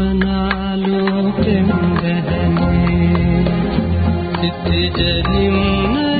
කල්පනාලෝකෙම් දැහැනේ සිත ජරිම්නේ